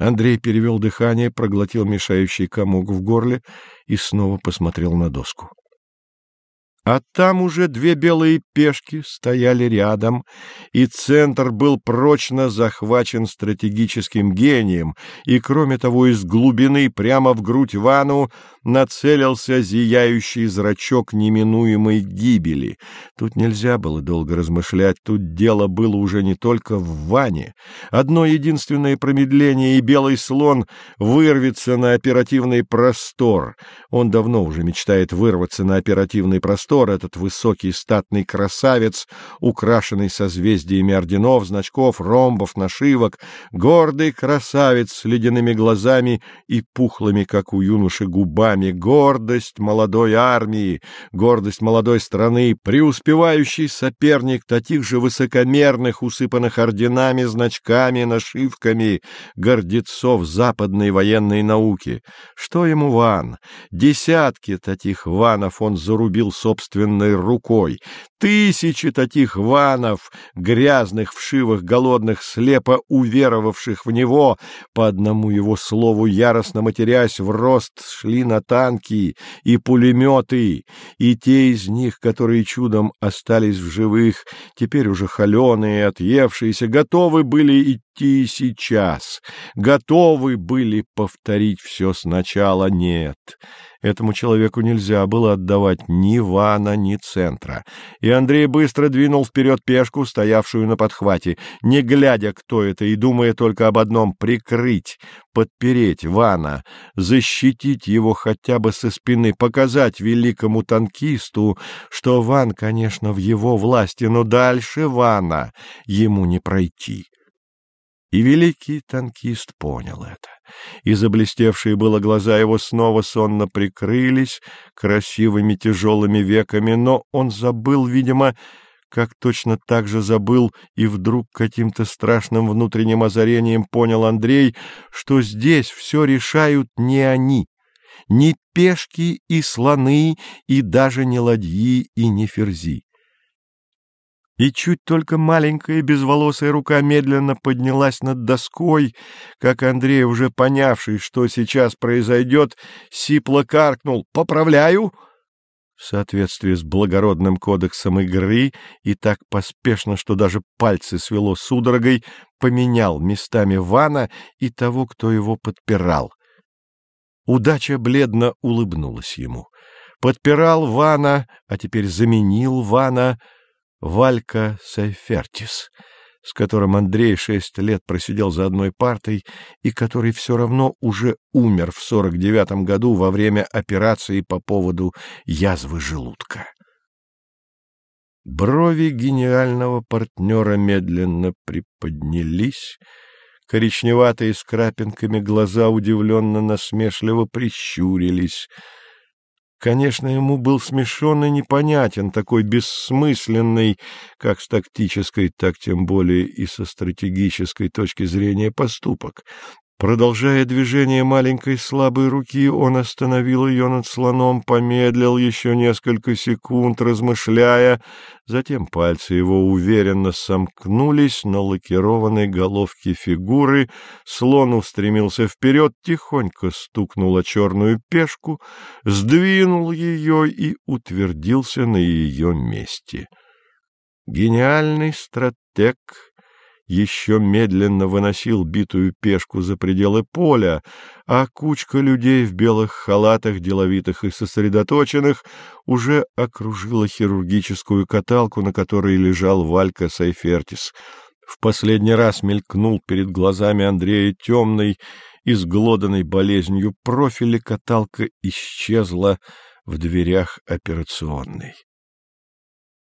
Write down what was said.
Андрей перевел дыхание, проглотил мешающий комок в горле и снова посмотрел на доску. А там уже две белые пешки стояли рядом, и центр был прочно захвачен стратегическим гением, и, кроме того, из глубины прямо в грудь Вану нацелился зияющий зрачок неминуемой гибели. Тут нельзя было долго размышлять, тут дело было уже не только в Ване. Одно единственное промедление, и белый слон вырвется на оперативный простор. Он давно уже мечтает вырваться на оперативный простор, этот высокий статный красавец, украшенный созвездиями орденов, значков, ромбов, нашивок, гордый красавец с ледяными глазами и пухлыми, как у юноши, губами, гордость молодой армии, гордость молодой страны, преуспевающий соперник таких же высокомерных, усыпанных орденами, значками, нашивками, гордецов западной военной науки. Что ему ван? Десятки таких ванов он зарубил собственной рукой. Тысячи таких ванов, грязных, вшивых, голодных, слепо уверовавших в него, по одному его слову яростно матерясь в рост, шли на танки и пулеметы, и те из них, которые чудом остались в живых, теперь уже холеные, отъевшиеся, готовы были идти сейчас, готовы были повторить все сначала. Нет, Этому человеку нельзя было отдавать ни вана, ни центра. И Андрей быстро двинул вперед пешку, стоявшую на подхвате, не глядя, кто это, и думая только об одном — прикрыть, подпереть вана, защитить его хотя бы со спины, показать великому танкисту, что ван, конечно, в его власти, но дальше вана ему не пройти. И великий танкист понял это и заблестевшие было глаза его снова сонно прикрылись красивыми тяжелыми веками, но он забыл, видимо, как точно так же забыл и вдруг каким-то страшным внутренним озарением понял Андрей, что здесь все решают не они, не пешки и слоны, и даже не ладьи и не ферзи. И чуть только маленькая безволосая рука медленно поднялась над доской, как Андрей, уже понявший, что сейчас произойдет, сипло каркнул «Поправляю!» в соответствии с благородным кодексом игры и так поспешно, что даже пальцы свело судорогой, поменял местами Вана и того, кто его подпирал. Удача бледно улыбнулась ему. Подпирал Вана, а теперь заменил Вана — Валька Сайфертис, с которым Андрей шесть лет просидел за одной партой и который все равно уже умер в сорок девятом году во время операции по поводу язвы желудка. Брови гениального партнера медленно приподнялись, коричневатые с крапинками глаза удивленно-насмешливо прищурились — Конечно, ему был смешон и непонятен такой бессмысленный, как с тактической, так тем более и со стратегической точки зрения поступок. Продолжая движение маленькой слабой руки, он остановил ее над слоном, помедлил еще несколько секунд, размышляя. Затем пальцы его уверенно сомкнулись на лакированной головке фигуры. Слон устремился вперед, тихонько стукнул о черную пешку, сдвинул ее и утвердился на ее месте. Гениальный стратег еще медленно выносил битую пешку за пределы поля, а кучка людей в белых халатах, деловитых и сосредоточенных, уже окружила хирургическую каталку, на которой лежал Валька Сайфертис. В последний раз мелькнул перед глазами Андрея темный, изглоданный болезнью профиль, и каталка исчезла в дверях операционной.